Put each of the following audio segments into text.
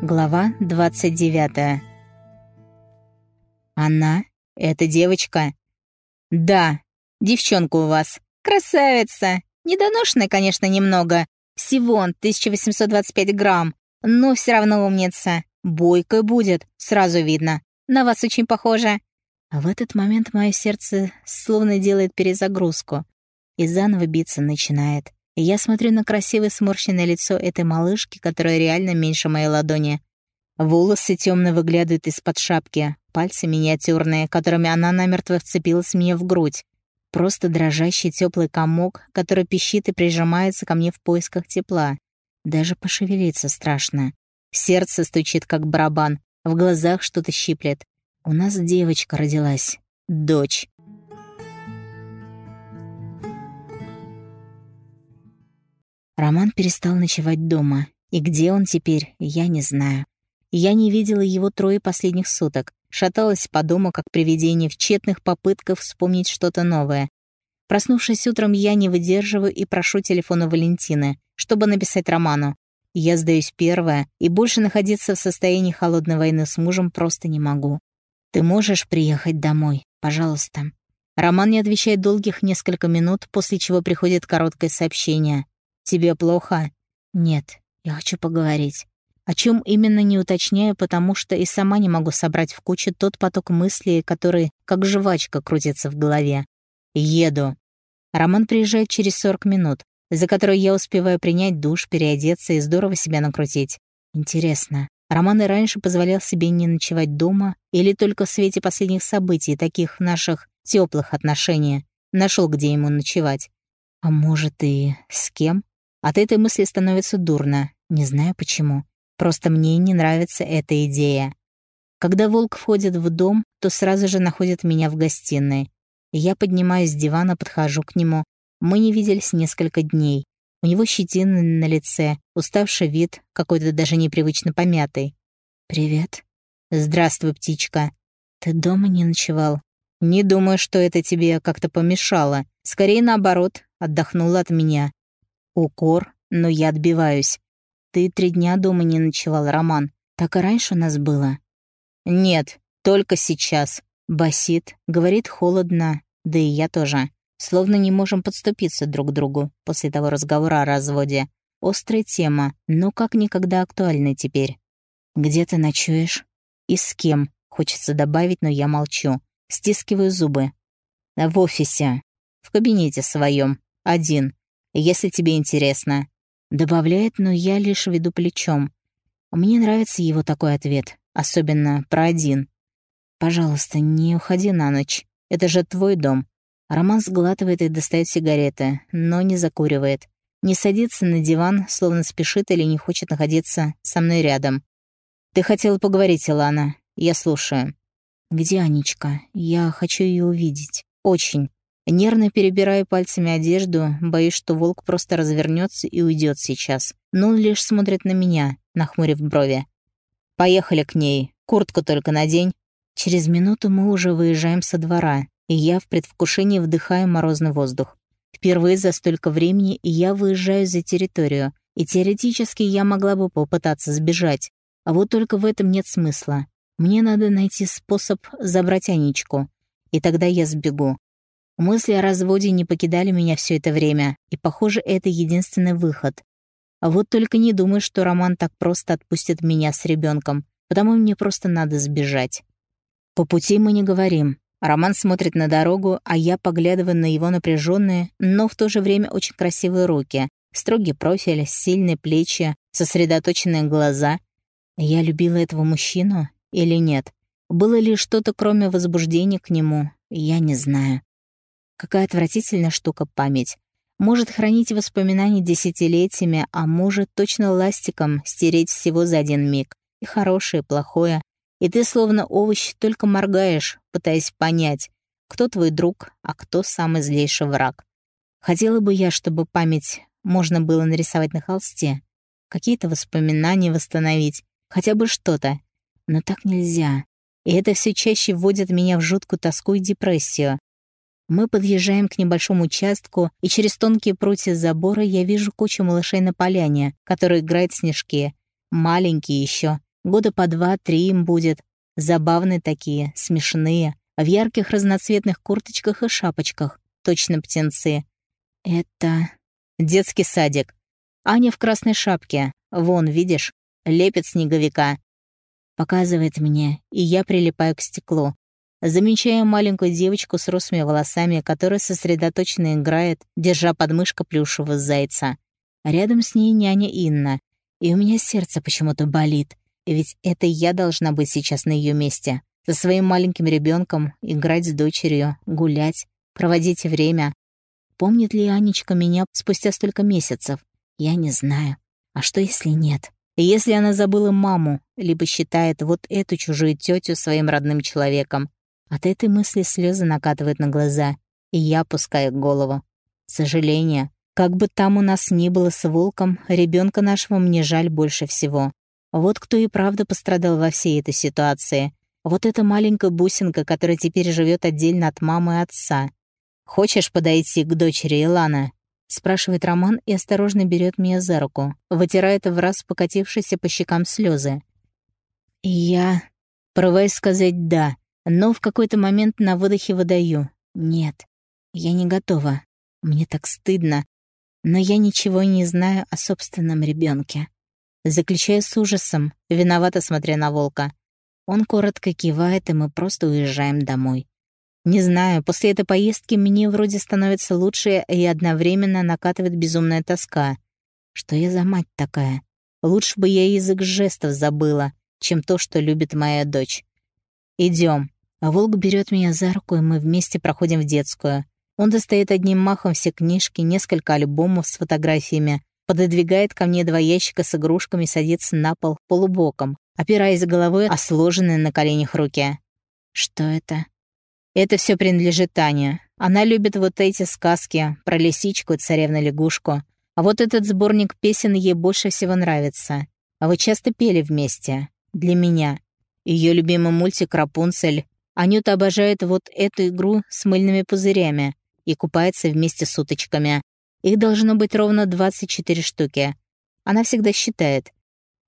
Глава 29 «Она? Это девочка?» «Да, девчонка у вас. Красавица. Недоношенная, конечно, немного. Всего 1825 грамм. Но все равно умница. Бойкая будет, сразу видно. На вас очень похоже». А в этот момент мое сердце словно делает перезагрузку и заново биться начинает. Я смотрю на красивое сморщенное лицо этой малышки, которая реально меньше моей ладони. Волосы темно выглядывают из-под шапки, пальцы миниатюрные, которыми она намертво вцепилась мне в грудь. Просто дрожащий теплый комок, который пищит и прижимается ко мне в поисках тепла. Даже пошевелиться страшно. Сердце стучит, как барабан, в глазах что-то щиплет. У нас девочка родилась. Дочь. Роман перестал ночевать дома. И где он теперь, я не знаю. Я не видела его трое последних суток. Шаталась по дому, как привидение, в тщетных попытках вспомнить что-то новое. Проснувшись утром, я не выдерживаю и прошу телефона Валентины, чтобы написать Роману. Я сдаюсь первая, и больше находиться в состоянии холодной войны с мужем просто не могу. «Ты можешь приехать домой, пожалуйста?» Роман не отвечает долгих несколько минут, после чего приходит короткое сообщение. «Тебе плохо?» «Нет, я хочу поговорить». О чем именно не уточняю, потому что и сама не могу собрать в кучу тот поток мыслей, который как жвачка крутится в голове. Еду. Роман приезжает через 40 минут, за которые я успеваю принять душ, переодеться и здорово себя накрутить. Интересно, Роман и раньше позволял себе не ночевать дома или только в свете последних событий, таких наших теплых отношений, нашел, где ему ночевать? А может, и с кем? От этой мысли становится дурно. Не знаю почему. Просто мне не нравится эта идея. Когда волк входит в дом, то сразу же находит меня в гостиной. Я поднимаюсь с дивана, подхожу к нему. Мы не виделись несколько дней. У него щетины на лице, уставший вид, какой-то даже непривычно помятый. «Привет». «Здравствуй, птичка. Ты дома не ночевал?» «Не думаю, что это тебе как-то помешало. Скорее наоборот, отдохнула от меня. Укор, но я отбиваюсь. Ты три дня дома не ночевал, Роман. Так и раньше у нас было. Нет, только сейчас. Басит, говорит холодно, да и я тоже. Словно не можем подступиться друг к другу после того разговора о разводе. Острая тема, но как никогда актуальна теперь. Где ты ночуешь? И с кем? Хочется добавить, но я молчу. Стискиваю зубы. В офисе. В кабинете своем. Один если тебе интересно». Добавляет, но я лишь веду плечом. Мне нравится его такой ответ, особенно про один. «Пожалуйста, не уходи на ночь. Это же твой дом». Роман сглатывает и достает сигареты, но не закуривает. Не садится на диван, словно спешит или не хочет находиться со мной рядом. «Ты хотела поговорить, Илана. Я слушаю». «Где Анечка? Я хочу ее увидеть. Очень. Нервно перебираю пальцами одежду, боюсь, что волк просто развернется и уйдет сейчас. Но он лишь смотрит на меня, нахмурив брови. «Поехали к ней. Куртку только надень». Через минуту мы уже выезжаем со двора, и я в предвкушении вдыхаю морозный воздух. Впервые за столько времени я выезжаю за территорию, и теоретически я могла бы попытаться сбежать. А вот только в этом нет смысла. Мне надо найти способ забрать Аничку, и тогда я сбегу. Мысли о разводе не покидали меня все это время, и, похоже, это единственный выход. А вот только не думаю, что Роман так просто отпустит меня с ребенком, потому мне просто надо сбежать. По пути мы не говорим. Роман смотрит на дорогу, а я поглядываю на его напряженные, но в то же время очень красивые руки, строгий профиль, сильные плечи, сосредоточенные глаза. Я любила этого мужчину или нет? Было ли что-то, кроме возбуждения к нему? Я не знаю. Какая отвратительная штука память. Может хранить воспоминания десятилетиями, а может точно ластиком стереть всего за один миг. И хорошее, и плохое. И ты словно овощ только моргаешь, пытаясь понять, кто твой друг, а кто самый злейший враг. Хотела бы я, чтобы память можно было нарисовать на холсте, какие-то воспоминания восстановить, хотя бы что-то. Но так нельзя. И это все чаще вводит меня в жуткую тоску и депрессию. Мы подъезжаем к небольшому участку, и через тонкие прутья забора я вижу кучу малышей на поляне, которые играют в снежки. Маленькие еще, Года по два-три им будет. Забавные такие, смешные, в ярких разноцветных курточках и шапочках. Точно птенцы. Это... Детский садик. Аня в красной шапке. Вон, видишь? Лепит снеговика. Показывает мне, и я прилипаю к стеклу. Замечаю маленькую девочку с русыми волосами, которая сосредоточенно играет, держа подмышку плюшевого зайца. Рядом с ней няня Инна. И у меня сердце почему-то болит. Ведь это я должна быть сейчас на ее месте. Со своим маленьким ребенком, играть с дочерью, гулять, проводить время. Помнит ли Анечка меня спустя столько месяцев? Я не знаю. А что, если нет? Если она забыла маму, либо считает вот эту чужую тетю своим родным человеком? От этой мысли слезы накатывают на глаза, и я опускаю голову. Сожаление. Как бы там у нас ни было с волком, ребенка нашего мне жаль больше всего. Вот кто и правда пострадал во всей этой ситуации. Вот эта маленькая бусинка, которая теперь живет отдельно от мамы и отца. «Хочешь подойти к дочери Илана?» спрашивает Роман и осторожно берет меня за руку, вытирает в раз покатившиеся по щекам слезы. Я порываюсь сказать «да», но в какой-то момент на выдохе выдаю «нет, я не готова, мне так стыдно, но я ничего не знаю о собственном ребенке. Заключаю с ужасом, виновато смотря на волка. Он коротко кивает, и мы просто уезжаем домой. Не знаю, после этой поездки мне вроде становится лучше и одновременно накатывает безумная тоска. Что я за мать такая? Лучше бы я язык жестов забыла, чем то, что любит моя дочь. Идем. Волк берет меня за руку, и мы вместе проходим в детскую. Он достает одним махом все книжки, несколько альбомов с фотографиями, пододвигает ко мне два ящика с игрушками и садится на пол полубоком, опираясь головой о сложенные на коленях руки. Что это? Это все принадлежит Тане. Она любит вот эти сказки про лисичку и царевну-лягушку. А вот этот сборник песен ей больше всего нравится. А вы часто пели вместе. Для меня. Ее любимый мультик «Рапунцель». Анюта обожает вот эту игру с мыльными пузырями и купается вместе с уточками. Их должно быть ровно 24 штуки. Она всегда считает.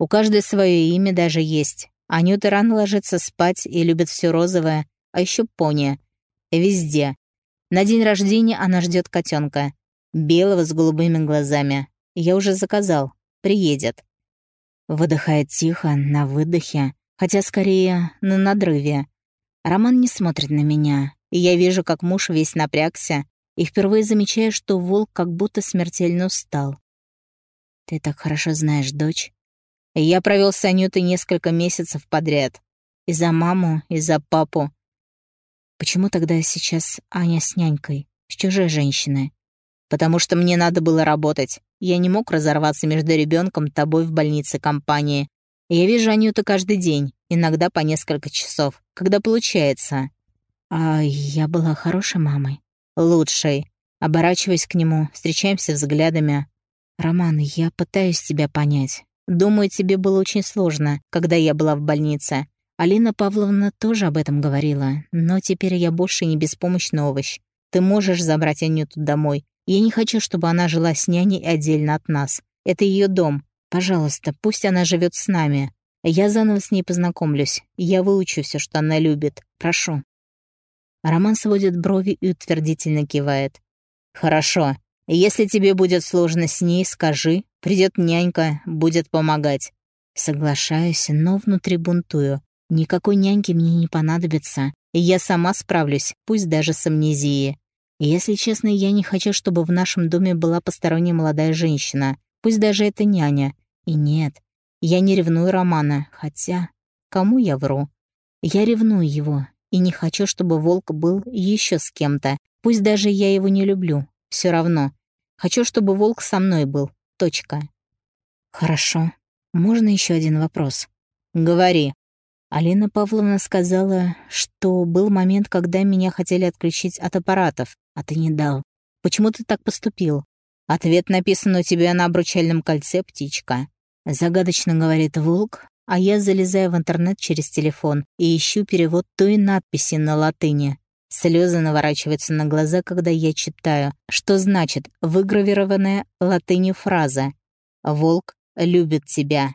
У каждой свое имя даже есть. Анюта рано ложится спать и любит все розовое, а еще пони. Везде. На день рождения она ждет котенка. Белого с голубыми глазами. Я уже заказал. Приедет. Выдыхает тихо, на выдохе, хотя скорее на надрыве. Роман не смотрит на меня, и я вижу, как муж весь напрягся, и впервые замечаю, что волк как будто смертельно устал. «Ты так хорошо знаешь дочь». Я провел с Анютой несколько месяцев подряд. И за маму, и за папу. Почему тогда сейчас Аня с нянькой, с чужой женщиной? Потому что мне надо было работать. Я не мог разорваться между ребенком, тобой в больнице компании. Я вижу Анюту каждый день, иногда по несколько часов, когда получается. А я была хорошей мамой. Лучшей. Оборачиваясь к нему, встречаемся взглядами. «Роман, я пытаюсь тебя понять. Думаю, тебе было очень сложно, когда я была в больнице. Алина Павловна тоже об этом говорила, но теперь я больше не беспомощный овощ. Ты можешь забрать Анюту домой. Я не хочу, чтобы она жила с няней отдельно от нас. Это ее дом. Пожалуйста, пусть она живет с нами. Я заново с ней познакомлюсь. Я выучу все, что она любит. Прошу». Роман сводит брови и утвердительно кивает. «Хорошо. Если тебе будет сложно с ней, скажи. Придет нянька, будет помогать». Соглашаюсь, но внутри бунтую. Никакой няньки мне не понадобится, я сама справлюсь, пусть даже с амнезией. Если честно, я не хочу, чтобы в нашем доме была посторонняя молодая женщина, пусть даже это няня. И нет, я не ревную Романа, хотя... Кому я вру? Я ревную его, и не хочу, чтобы Волк был еще с кем-то, пусть даже я его не люблю, все равно. Хочу, чтобы Волк со мной был, точка. Хорошо. Можно еще один вопрос? Говори. Алина Павловна сказала, что был момент, когда меня хотели отключить от аппаратов, а ты не дал. Почему ты так поступил? Ответ написан у тебя на обручальном кольце, птичка. Загадочно говорит волк, а я залезаю в интернет через телефон и ищу перевод той надписи на латыни. Слезы наворачиваются на глаза, когда я читаю, что значит выгравированная латынью фраза «Волк любит тебя».